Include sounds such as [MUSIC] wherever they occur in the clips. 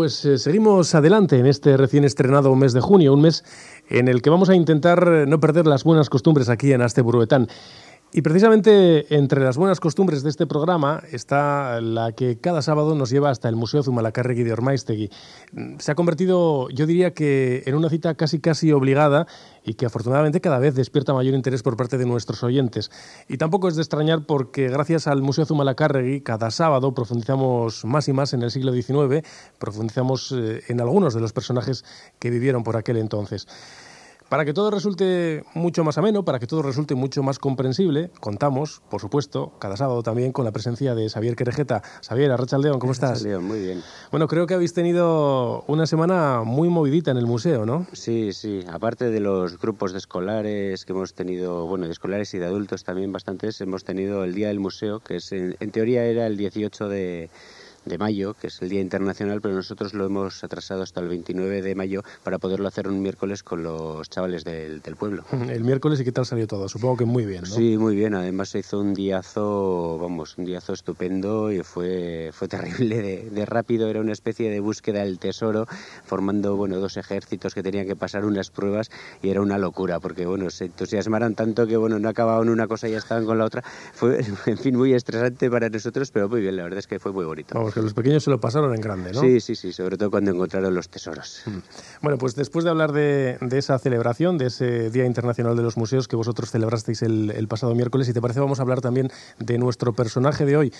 Pues eh, seguimos adelante en este recién estrenado mes de junio, un mes en el que vamos a intentar no perder las buenas costumbres aquí en Aste Buruetán. Y precisamente entre las buenas costumbres de este programa está la que cada sábado nos lleva hasta el Museo Zumalacárregui de Ormaistegui. Se ha convertido, yo diría que en una cita casi casi obligada y que afortunadamente cada vez despierta mayor interés por parte de nuestros oyentes. Y tampoco es de extrañar porque gracias al Museo Zumalacárregui cada sábado profundizamos más y más en el siglo XIX, profundizamos eh, en algunos de los personajes que vivieron por aquel entonces. Para que todo resulte mucho más ameno, para que todo resulte mucho más comprensible, contamos, por supuesto, cada sábado también con la presencia de Xavier Querejeta. Xavier, León, ¿cómo estás? León, muy bien. Bueno, creo que habéis tenido una semana muy movidita en el museo, ¿no? Sí, sí. Aparte de los grupos de escolares que hemos tenido, bueno, de escolares y de adultos también bastantes, hemos tenido el Día del Museo, que es en, en teoría era el 18 de de mayo, que es el Día Internacional, pero nosotros lo hemos atrasado hasta el 29 de mayo para poderlo hacer un miércoles con los chavales del, pueblo. [LAUGHS] El miércoles y qué tal salió todo, supongo que muy bien, ¿no? Sí, muy bien, además se hizo un diazo, vamos, un diazo estupendo y fue, fue terrible de, rápido, era una especie de búsqueda del tesoro, formando, bueno, dos ejércitos que tenían que pasar unas pruebas y era una locura, porque, bueno, se entusiasmaron tanto que, bueno, no acababan una cosa y ya estaban con la otra. Fue, [LAUGHS] en fin, muy estresante para nosotros, pero muy bien, la verdad es que fue muy bonito que los pequeños se lo pasaron en grande, ¿no? Sí, sí, sí, sobre todo cuando encontraron los tesoros. Mm. Bueno, pues después de hablar de, esa celebración, de ese Día Internacional de los Museos que vosotros celebrasteis el, pasado miércoles, y te parece vamos a hablar también de nuestro personaje de hoy.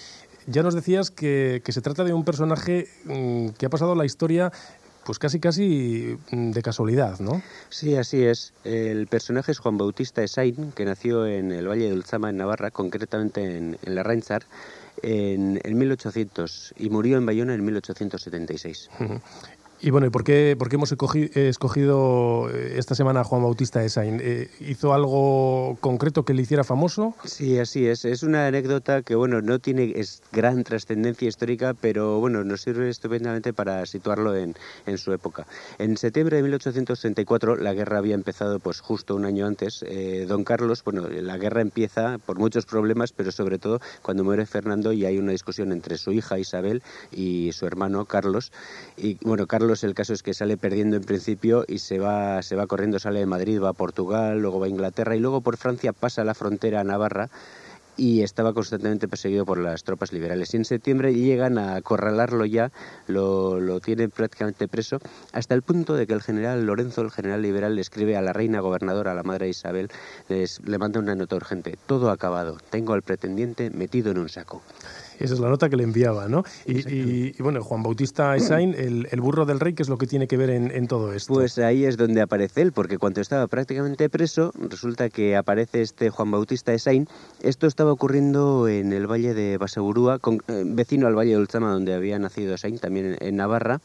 Ya nos decías que, se trata de un personaje mm, que ha pasado la historia pues casi casi mm, de casualidad, ¿no? Sí, así es. El personaje es Juan Bautista Esain, que nació en el Valle de Ulzama, en Navarra, concretamente en, en la Rainsar, en, en 1800 y murió en Bayona en 1876. Y bueno, ¿y por qué, por qué hemos escogido eh, esta semana a Juan Bautista Esain? Eh, ¿Hizo algo concreto que le hiciera famoso? Sí, así es. Es una anécdota que, bueno, no tiene es gran trascendencia histórica, pero, bueno, nos sirve estupendamente para situarlo en, en, su época. En septiembre de 1834 la guerra había empezado, pues, justo un año antes. Eh, don Carlos, bueno, la guerra empieza por muchos problemas, pero sobre todo cuando muere Fernando y hay una discusión entre su hija Isabel y su hermano Carlos. Y, bueno, Carlos el caso es que sale perdiendo en principio y se va, se va corriendo, sale de Madrid, va a Portugal, luego va a Inglaterra y luego por Francia pasa la frontera a Navarra y estaba constantemente perseguido por las tropas liberales. Y en septiembre llegan a acorralarlo ya, lo, lo, tienen prácticamente preso, hasta el punto de que el general Lorenzo, el general liberal, le escribe a la reina gobernadora, a la madre Isabel, le manda una nota urgente, todo acabado, tengo al pretendiente metido en un saco. Esa es la nota que le enviaba, ¿no? Y, bueno, Juan Bautista Esain, el, burro del rey, ¿qué es lo que tiene que ver en, todo esto? Pues ahí es donde aparece él, porque cuando estaba prácticamente preso, resulta que aparece este Juan Bautista Esain. Esto estaba ocurriendo en el valle de Basaburúa, eh, vecino al valle de Ultzama, donde había nacido Esain, también en Navarra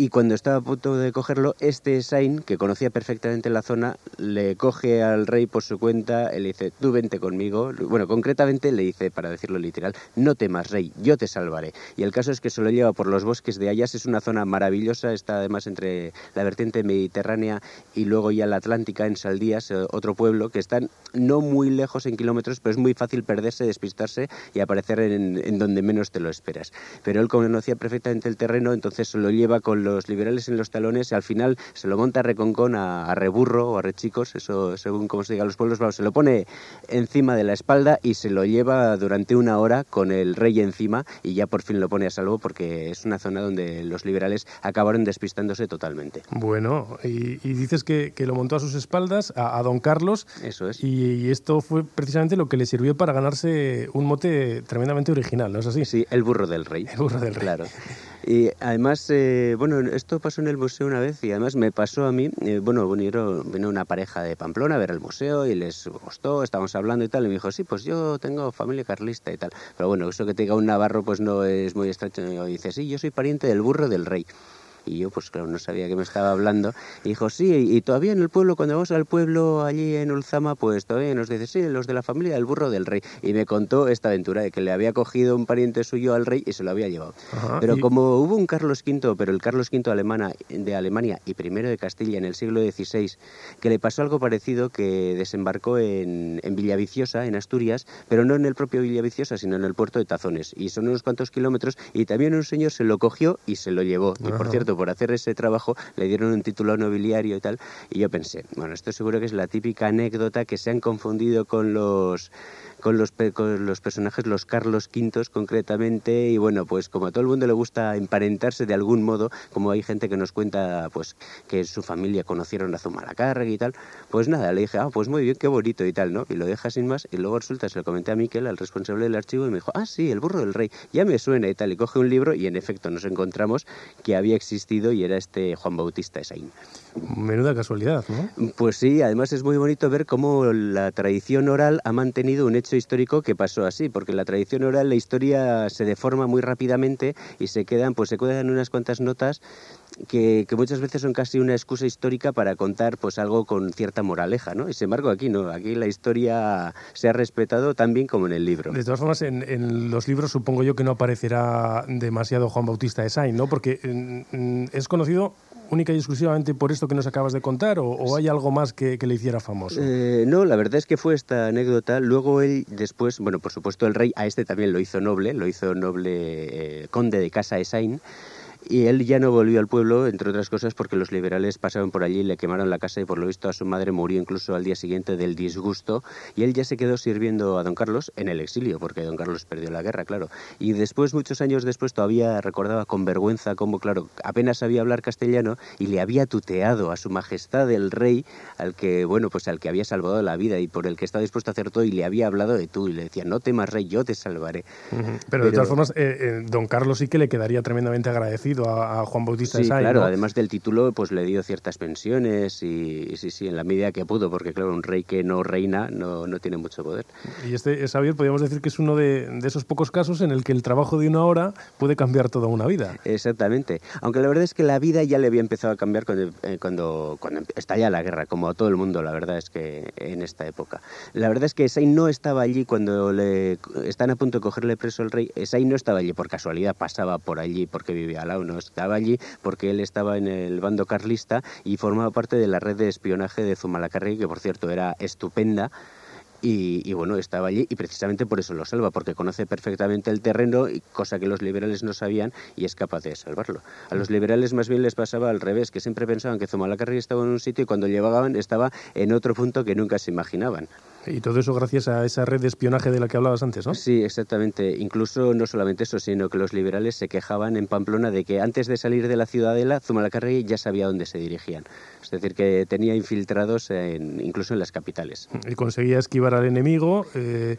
y cuando estaba a punto de cogerlo, este Sain, que conocía perfectamente la zona, le coge al rey por su cuenta y le dice, tú vente conmigo. Bueno, concretamente le dice, para decirlo literal, no temas, rey, yo te salvaré. Y el caso es que se lo lleva por los bosques de Ayas, es una zona maravillosa, está además entre la vertiente mediterránea y luego ya la Atlántica, en Saldías, eh, otro pueblo, que están no muy lejos en kilómetros, pero es muy fácil perderse, despistarse y aparecer en, en donde menos te lo esperas. Pero él conocía perfectamente el terreno, entonces se lo lleva con los los liberales en los talones y al final se lo monta a reconcón, a, reburro o a rechicos, eso según como se diga los pueblos, se lo pone encima de la espalda y se lo lleva durante una hora con el rey encima y ya por fin lo pone a salvo porque es una zona donde los liberales acabaron despistándose totalmente. Bueno, y, dices que, lo montó a sus espaldas, a, don Carlos. Eso es. Y, esto fue precisamente lo que le sirvió para ganarse un mote tremendamente original, ¿no es así? Sí, el burro del rey. El burro del rey. Claro. Y además, eh, bueno, esto pasó en el museo una vez y además me pasó a mí, eh, bueno, vinieron, vino una pareja de Pamplona a ver el museo y les gustó, estábamos hablando y tal, y me dijo, sí, pues yo tengo familia carlista y tal. Pero bueno, eso que te diga un navarro pues no es muy extraño. Y dice, sí, yo soy pariente del burro del rey. Y yo, pues claro, no sabía que me estaba hablando. Y dijo, sí, y todavía en el pueblo, cuando vamos al pueblo allí en Ulzama, pues todavía nos dice, sí, los de la familia del burro del rey. Y me contó esta aventura de que le había cogido un pariente suyo al rey y se lo había llevado. pero como hubo un Carlos V, pero el Carlos V alemana, de Alemania y primero de Castilla en el siglo XVI, que le pasó algo parecido, que desembarcó en, en Villaviciosa, en Asturias, pero no en el propio Villaviciosa, sino en el puerto de Tazones. Y son unos cuantos kilómetros y también un señor se lo cogió y se lo llevó. Y por cierto, por hacer ese trabajo le dieron un título nobiliario y tal. Y yo pensé, bueno, esto seguro que es la típica anécdota que se han confundido con los con los, los personajes, los Carlos V concretamente, y bueno, pues como a todo el mundo le gusta emparentarse de algún modo, como hay gente que nos cuenta pues que su familia conocieron a Zumalacárregui y tal, pues nada, le dije, ah, pues muy bien, qué bonito y tal, ¿no? Y lo deja sin más, y luego resulta, se lo comenté a Miquel, al responsable del archivo, y me dijo, ah, sí, el burro del rey, ya me suena y tal, y coge un libro, y en efecto nos encontramos que había existido y era este Juan Bautista Esaín. Menuda casualidad, ¿no? Pues sí, además es muy bonito ver cómo la tradición oral ha mantenido un hecho histórico que pasó así, porque la tradición oral la historia se deforma muy rápidamente y se quedan, pues se quedan unas cuantas notas que, muchas veces son casi una excusa histórica para contar pues algo con cierta moraleja, ¿no? Y sin embargo aquí no, aquí la historia se ha respetado tan bien como en el libro. De todas formas, en, los libros supongo yo que no aparecerá demasiado Juan Bautista de Sainz, ¿no? Porque mm, mm, es conocido única y exclusivamente por esto que nos acabas de contar o, hay algo más que, le hiciera famoso? Eh, no, la verdad es que fue esta anécdota. Luego él después, bueno, por supuesto el rey a este también lo hizo noble, lo hizo noble eh, conde de Casa de Sain y él ya no volvió al pueblo, entre otras cosas porque los liberales pasaron por allí, le quemaron la casa y por lo visto a su madre murió incluso al día siguiente del disgusto. Y él ya se quedó sirviendo a don Carlos en el exilio, porque don Carlos perdió la guerra, claro. Y después, muchos años después, todavía recordaba con vergüenza cómo, claro, apenas sabía hablar castellano y le había tuteado a su majestad el rey, al que, bueno, pues al que había salvado la vida y por el que estaba dispuesto a hacer todo y le había hablado de tú y le decía, no temas rey, yo te salvaré. Pero, de todas formas, eh, eh, don Carlos sí que le quedaría tremendamente agradecido a, Juan Bautista sí, claro, además del título, pues le dio ciertas pensiones y, sí, sí, en la medida que pudo, porque claro, un rey que no reina no, no tiene mucho poder. Y este, Xavier, podríamos decir que es uno de, de, esos pocos casos en el que el trabajo de una hora puede cambiar toda una vida. Exactamente. Aunque la verdad es que la vida ya le había empezado a cambiar cuando, eh, cuando, cuando estalla la guerra, como a todo el mundo, la verdad es que en esta época. La verdad es que Sain no estaba allí cuando le están a punto de cogerle preso el rey. Sain no estaba allí por casualidad, pasaba por allí porque vivía al lado, no estaba allí porque él estaba en el bando carlista y formaba parte de la red de espionaje de Zumalacárregui, que por cierto era estupenda. Y, bueno, estaba allí y precisamente por eso lo salva, porque conoce perfectamente el terreno, cosa que los liberales no sabían, y es capaz de salvarlo. A los liberales más bien les pasaba al revés, que siempre pensaban que Zumalacárregui estaba en un sitio y cuando llegaban estaba en otro punto que nunca se imaginaban. Y todo eso gracias a esa red de espionaje de la que hablabas antes, ¿no? Sí, exactamente. Incluso no solamente eso, sino que los liberales se quejaban en Pamplona de que antes de salir de la ciudadela, Zumalacárregui ya sabía dónde se dirigían. Es decir, que tenía infiltrados incluso en las capitales. Y conseguía esquivar al enemigo. Eh,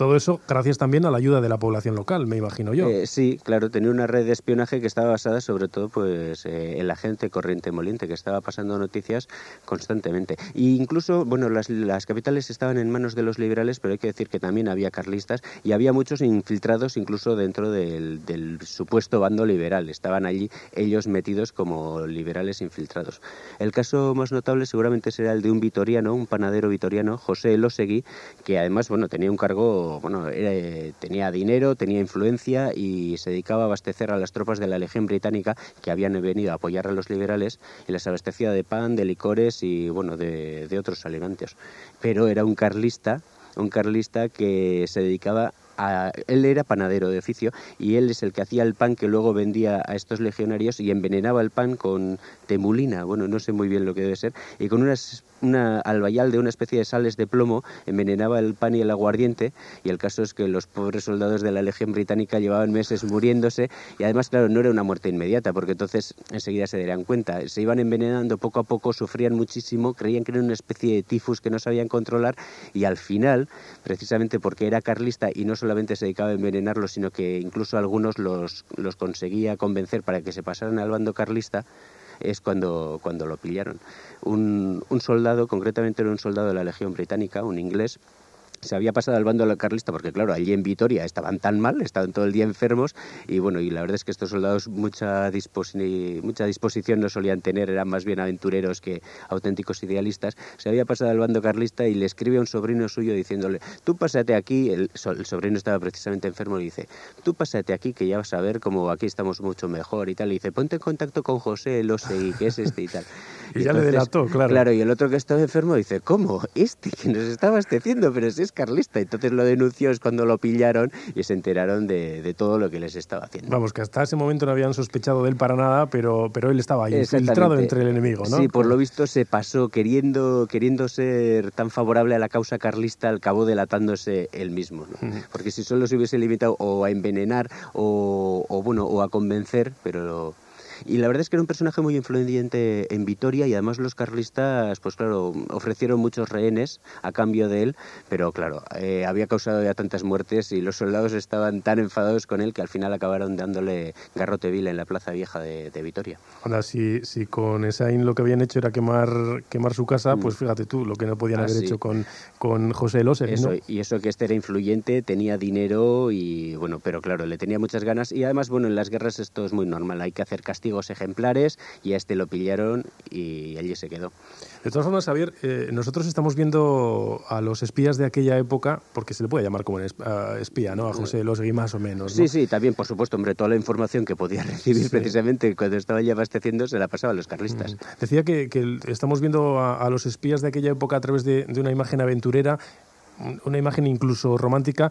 todo eso gracias también a la ayuda de la población local, me imagino yo. Eh, sí, claro, tenía una red de espionaje que estaba basada sobre todo pues, eh, en la gente corriente moliente, que estaba pasando noticias constantemente. E incluso, bueno, las, las, capitales estaban en manos de los liberales, pero hay que decir que también había carlistas y había muchos infiltrados incluso dentro del, del supuesto bando liberal. Estaban allí ellos metidos como liberales infiltrados. El caso más notable seguramente será el de un vitoriano, un panadero vitoriano, José Elosegui, que además, bueno, tenía un cargo bueno, tenía dinero, tenía influencia y se dedicaba a abastecer a las tropas de la Legión Británica que habían venido a apoyar a los liberales y les abastecía de pan, de licores y bueno, de, de otros alimentos. Pero era un carlista, un carlista que se dedicaba él era panadero de oficio y él es el que hacía el pan que luego vendía a estos legionarios y envenenaba el pan con temulina, bueno, no sé muy bien lo que debe ser, y con unas, una albayal de una especie de sales de plomo envenenaba el pan y el aguardiente y el caso es que los pobres soldados de la Legión Británica llevaban meses muriéndose y además, claro, no era una muerte inmediata porque entonces enseguida se darían cuenta, se iban envenenando poco a poco, sufrían muchísimo, creían que era una especie de tifus que no sabían controlar y al final, precisamente porque era carlista y no solamente se dedicaba a envenenarlos, sino que incluso algunos los, los conseguía convencer para que se pasaran al bando carlista, es cuando, cuando lo pillaron. Un, un soldado, concretamente era un soldado de la Legión Británica, un inglés, se había pasado al bando carlista porque claro allí en Vitoria estaban tan mal estaban todo el día enfermos y bueno y la verdad es que estos soldados mucha mucha disposición no solían tener eran más bien aventureros que auténticos idealistas se había pasado al bando carlista y le escribe a un sobrino suyo diciéndole tú pásate aquí el, el sobrino estaba precisamente enfermo y dice tú pásate aquí que ya vas a ver cómo aquí estamos mucho mejor y tal y dice ponte en contacto con José Losegui que es este y tal [LAUGHS] y, ya le delató, claro. Claro, y el otro que estaba enfermo dice, ¿cómo? Este que nos está abasteciendo, pero si es carlista. Entonces lo denunció, es cuando lo pillaron y se enteraron de, de, todo lo que les estaba haciendo. Vamos, que hasta ese momento no habían sospechado de él para nada, pero, pero él estaba ahí, infiltrado entre el enemigo, ¿no? Sí, por lo visto se pasó queriendo, queriendo ser tan favorable a la causa carlista, al cabo delatándose él mismo, ¿no? Porque si solo se hubiese limitado o a envenenar o, o bueno, o a convencer, pero y la verdad es que era un personaje muy influyente en Vitoria y además los carlistas, pues claro, ofrecieron muchos rehenes a cambio de él, pero claro, eh, había causado ya tantas muertes y los soldados estaban tan enfadados con él que al final acabaron dándole garrote vil en la plaza vieja de, Vitoria. Ahora, si, si con Esaín lo que habían hecho era quemar, quemar su casa, pues mm. fíjate tú, lo que no podían ah, haber hecho con, con José López. Eso, Y eso que este era influyente, tenía dinero y bueno, pero claro, le tenía muchas ganas y además, bueno, en las guerras esto es muy normal, hay que hacer castigo ejemplares y a este lo pillaron y allí se quedó. De todas formas, Javier, eh, nosotros estamos viendo a los espías de aquella época, porque se le puede llamar como espía, ¿no? A José Losegui más o menos. Sí, sí, también, por supuesto, hombre, toda la información que podía recibir precisamente cuando estaba ya abasteciendo se la pasaba a los carlistas. Decía que, estamos viendo a, los espías de aquella época a través de, de una imagen aventurera una imagen incluso romántica,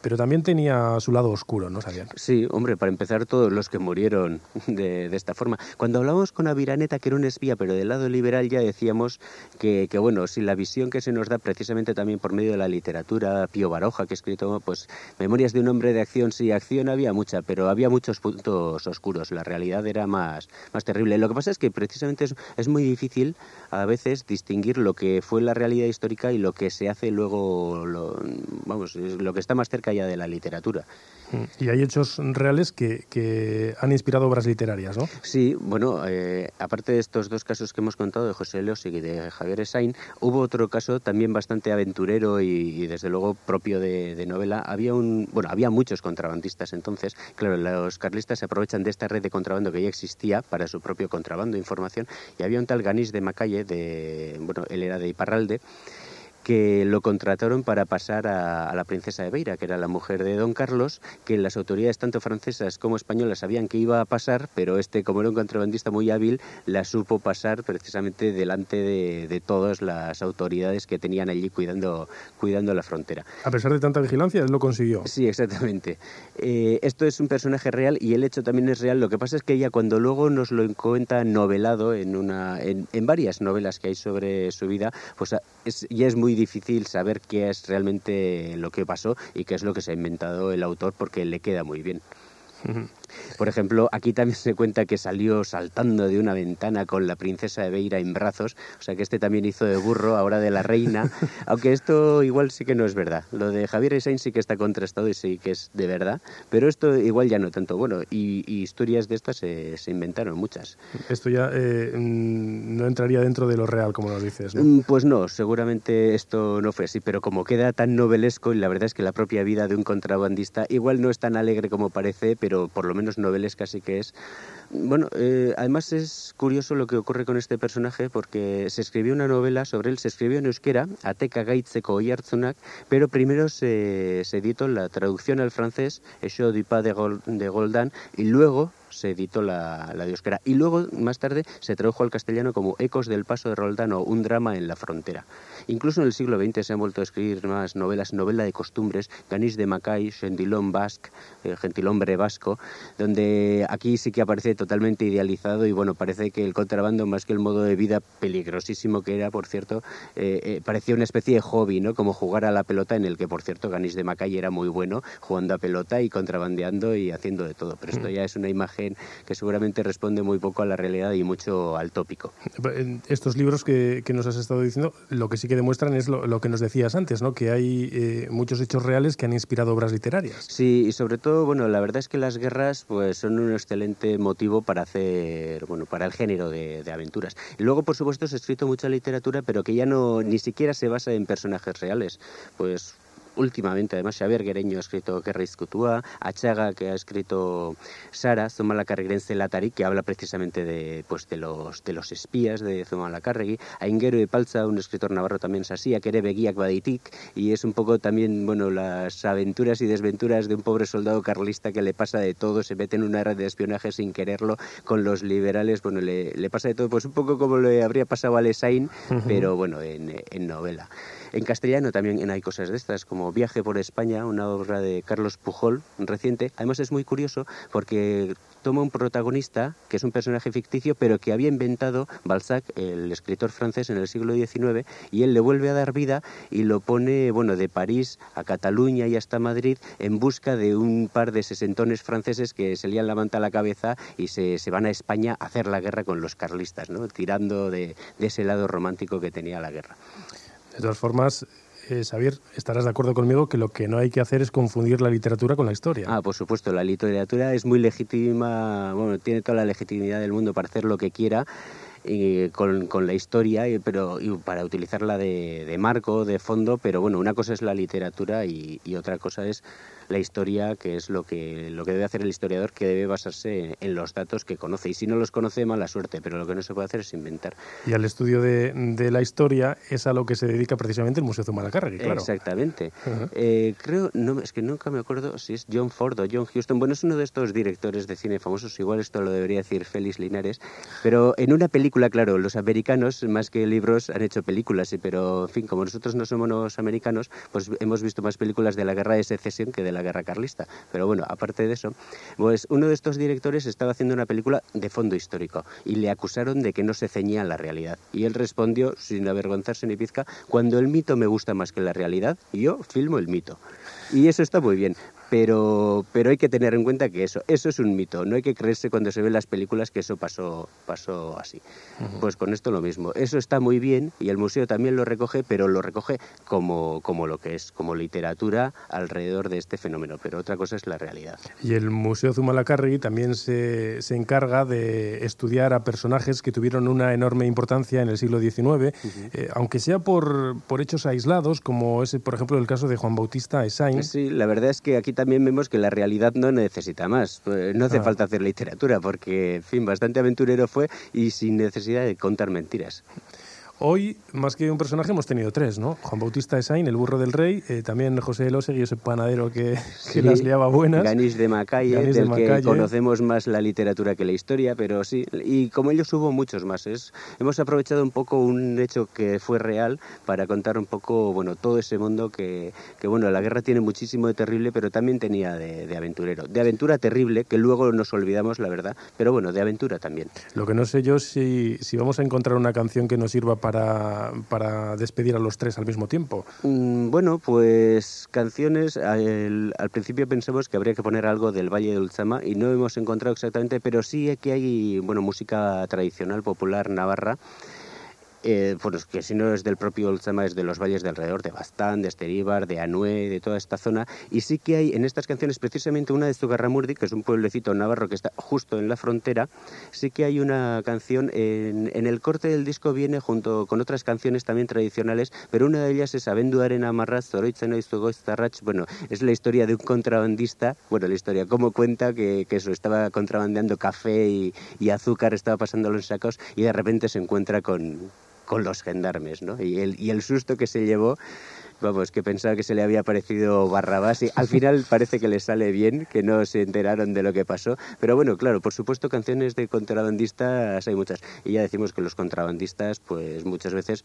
pero también tenía su lado oscuro, ¿no, sabían? Sí, hombre, para empezar, todos los que murieron de, de, esta forma. Cuando hablamos con Aviraneta, que era un espía, pero del lado liberal, ya decíamos que, que, bueno, si la visión que se nos da precisamente también por medio de la literatura, Pío Baroja, que ha escrito, pues, Memorias de un hombre de acción, sí, acción había mucha, pero había muchos puntos oscuros. La realidad era más, más terrible. Lo que pasa es que precisamente es, es muy difícil a veces distinguir lo que fue la realidad histórica y lo que se hace luego lo, vamos, lo que está más cerca ya de la literatura. Y hay hechos reales que, que han inspirado obras literarias, ¿no? Sí, bueno, eh, aparte de estos dos casos que hemos contado de José Leos y de Javier Sain, hubo otro caso también bastante aventurero y, desde luego propio de, novela. Había un, bueno, había muchos contrabandistas entonces. Claro, los carlistas se aprovechan de esta red de contrabando que ya existía para su propio contrabando de información. Y había un tal Ganís de Macalle, de, bueno, él era de Iparralde, que lo contrataron para pasar a, la princesa de Beira, que era la mujer de don Carlos, que las autoridades tanto francesas como españolas sabían que iba a pasar, pero este, como era un contrabandista muy hábil, la supo pasar precisamente delante de, todas las autoridades que tenían allí cuidando, cuidando la frontera. A pesar de tanta vigilancia, él lo consiguió. Sí, exactamente. Eh, esto es un personaje real y el hecho también es real. Lo que pasa es que ella, cuando luego nos lo cuenta novelado en, una, en, varias novelas que hay sobre su vida, pues es, ya es muy difícil saber qué es realmente lo que pasó y qué es lo que se ha inventado el autor porque le queda muy bien. Por ejemplo, aquí también se cuenta que salió saltando de una ventana con la princesa de Beira en brazos, o sea que este también hizo de burro, ahora de la reina, [LAUGHS] aunque esto igual sí que no es verdad. Lo de Javier Esain sí que está contrastado y sí que es de verdad, pero esto igual ya no tanto. Bueno, y, historias de estas se, inventaron muchas. Esto ya eh, no entraría dentro de lo real, como lo dices, ¿no? Mm, pues no, seguramente esto no fue así, pero como queda tan novelesco y la verdad es que la propia vida de un contrabandista igual no es tan alegre como parece, pero por lo menos novelesca sí que es. Bueno, eh, además es curioso lo que ocurre con este personaje porque se escribió una novela sobre él, se escribió en euskera, Ateka Gaitzeko Oiartzunak, pero primero se, editó la traducción al francés, Echo du pas de, de Goldan, y luego se editó la, de Y luego, más tarde, se tradujo al castellano como Ecos del Paso de Roldán o Un drama en la frontera. Incluso en el siglo XX se han vuelto a escribir más novelas, novela de costumbres, Ganís de Macay, Gentilón Basque, eh, Gentilhombre Vasco, donde aquí sí que aparece totalmente idealizado y bueno, parece que el contrabando, más que el modo de vida peligrosísimo que era, por cierto, eh, eh, parecía una especie de hobby, ¿no? Como jugar a la pelota, en el que, por cierto, Ganís de Macay era muy bueno jugando a pelota y contrabandeando y haciendo de todo. Pero esto mm. ya es una imagen que seguramente responde muy poco a la realidad y mucho al tópico. Estos libros que, que nos has estado diciendo, lo que sí que demuestran es lo, que nos decías antes, ¿no? que hay eh, muchos hechos reales que han inspirado obras literarias. Sí, y sobre todo, bueno, la verdad es que las guerras pues, son un excelente motivo para hacer, bueno, para el género de, aventuras. Y luego, por supuesto, se ha escrito mucha literatura, pero que ya no ni siquiera se basa en personajes reales. Pues últimamente, además, Xavier Guereño ha escrito Guerra Iscutua, Achaga, que ha escrito Sara, Zumalacárregui Latari, que habla precisamente de, pues, de, los, de los espías de Zumalacárregui, Ainguero y Palza, un escritor navarro también sasía, que Beguiak Baditik, y es un poco también, bueno, las aventuras y desventuras de un pobre soldado carlista que le pasa de todo, se mete en una red de espionaje sin quererlo, con los liberales, bueno, le, le pasa de todo, pues un poco como le habría pasado a Lesain, pero bueno, en, en novela. En castellano también hay cosas de estas, como Viaje por España, una obra de Carlos Pujol, reciente. Además es muy curioso porque toma un protagonista que es un personaje ficticio, pero que había inventado Balzac, el escritor francés, en el siglo XIX, y él le vuelve a dar vida y lo pone, bueno, de París a Cataluña y hasta Madrid en busca de un par de sesentones franceses que se lían la manta a la cabeza y se, van a España a hacer la guerra con los carlistas, ¿no? tirando de, de ese lado romántico que tenía la guerra. De todas formas, eh, Xavier, estarás de acuerdo conmigo que lo que no hay que hacer es confundir la literatura con la historia. Ah, por supuesto, la literatura es muy legítima, bueno, tiene toda la legitimidad del mundo para hacer lo que quiera. Y con, la historia, pero y para utilizarla de, marco, de fondo, pero bueno, una cosa es la literatura y otra cosa es la historia, que es lo que, lo que debe hacer el historiador, que debe basarse en, los datos que conoce. Y si no los conoce, mala suerte, pero lo que no se puede hacer es inventar. Y al estudio de, de la historia es a lo que se dedica precisamente el Museo Zumalacárregui, claro. Exactamente. Uh -huh. eh, creo, no, es que nunca me acuerdo si es John Ford o John Huston. Bueno, es uno de estos directores de cine famosos, igual esto lo debería decir Félix Linares, pero en una película, claro, los americanos, más que libros, han hecho películas, pero en fin, como nosotros no somos americanos, pues hemos visto más películas de la guerra de secesión que de la guerra carlista. Pero bueno, aparte de eso, pues uno de estos directores estaba haciendo una película de fondo histórico y le acusaron de que no se ceñía a la realidad. Y él respondió, sin avergonzarse ni pizca, cuando el mito me gusta más que la realidad, yo filmo el mito. Y eso está muy bien, pero, pero hay que tener en cuenta que eso, eso es un mito. No hay que creerse cuando se ven las películas que eso pasó, pasó así. Uh -huh. Pues con esto lo mismo. Eso está muy bien y el museo también lo recoge, pero lo recoge como, como lo que es, como literatura alrededor de este fenómeno. Pero otra cosa es la realidad. Y el Museo Zumalacárregui también se, se encarga de estudiar a personajes que tuvieron una enorme importancia en el siglo XIX, uh -huh. eh, aunque sea por, por hechos aislados, como ese, por ejemplo, el caso de Juan Bautista Esain. Sí, la verdad es que aquí también vemos que la realidad no necesita más. Pues no hace ah. falta hacer literatura porque, en fin, bastante aventurero fue y sin necesidad de contar mentiras. Hoy, más que un personaje, hemos tenido tres, ¿no? Juan Bautista de Sain, el burro del rey, eh, también José Elosegui, ese panadero que, [LAUGHS] que sí, las liaba buenas. Ganis de Macalle, Ganis del de Macalle. que conocemos más la literatura que la historia, pero sí, y como ellos hubo muchos más. Es, hemos aprovechado un poco un hecho que fue real para contar un poco, bueno, todo ese mundo que, que bueno, la guerra tiene muchísimo de terrible, pero también tenía de, de aventurero. De aventura terrible, que luego nos olvidamos, la verdad, pero bueno, de aventura también. Lo que no sé yo si, si vamos a encontrar una canción que nos sirva para para, para, despedir a los tres al mismo tiempo? Mm, bueno, pues canciones. Al, principio pensamos que habría que poner algo del Valle de Ulzama y no hemos encontrado exactamente, pero sí que hay bueno música tradicional popular navarra eh, pues que si no es del propio Olzama, es de los valles de alrededor, de Bastán, de Esteríbar, de Anué, de toda esta zona. Y sí que hay en estas canciones, precisamente una de Zugarramurdi, que es un pueblecito navarro que está justo en la frontera, sí que hay una canción, en, en el corte del disco viene junto con otras canciones también tradicionales, pero una de ellas es Abenduaren Amarraz, Zoroitzena y Zugoiztarrach, bueno, es la historia de un contrabandista, bueno, la historia, cómo cuenta que, que eso, estaba contrabandeando café y, y azúcar, estaba pasándolo en sacos y de repente se encuentra con con los gendarmes, ¿no? Y el, y el susto que se llevó, vamos, que pensaba que se le había parecido Barrabás y al [LAUGHS] final parece que le sale bien, que no se enteraron de lo que pasó. Pero bueno, claro, por supuesto canciones de contrabandistas hay muchas. Y ya decimos que los contrabandistas, pues muchas veces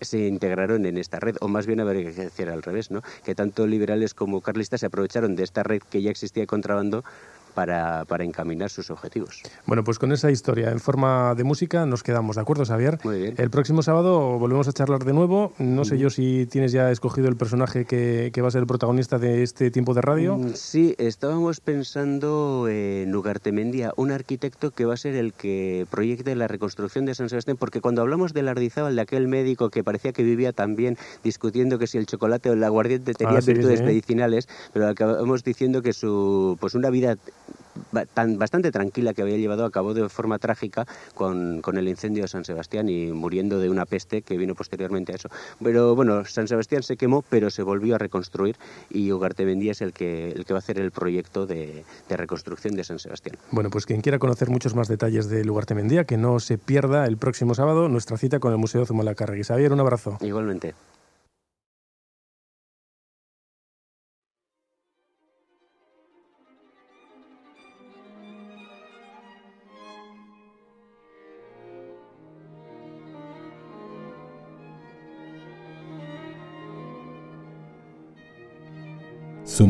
se integraron en esta red, o más bien habría que decir al revés, ¿no? Que tanto liberales como carlistas se aprovecharon de esta red que ya existía de contrabando para, para, encaminar sus objetivos. Bueno, pues con esa historia en forma de música nos quedamos, ¿de acuerdo, Xavier? Muy bien. El próximo sábado volvemos a charlar de nuevo. No sé yo si tienes ya escogido el personaje que, que va a ser el protagonista de este tiempo de radio. Sí, estábamos pensando en Ugartemendia, un arquitecto que va a ser el que proyecte la reconstrucción de San Sebastián, porque cuando hablamos del Ardizábal, de aquel médico que parecía que vivía también discutiendo que si el chocolate o el aguardiente tenía Ah, sí, virtudes sí. medicinales, pero acabamos diciendo que su pues una vida bastante tranquila que había llevado a cabo de forma trágica con, con, el incendio de San Sebastián y muriendo de una peste que vino posteriormente a eso. Pero bueno, San Sebastián se quemó, pero se volvió a reconstruir y Ugartebendía es el que, el que va a hacer el proyecto de, de reconstrucción de San Sebastián. Bueno, pues quien quiera conocer muchos más detalles de Ugartebendía, que no se pierda el próximo sábado nuestra cita con el Museo Zumalacárregui. Xavier, un abrazo. Igualmente.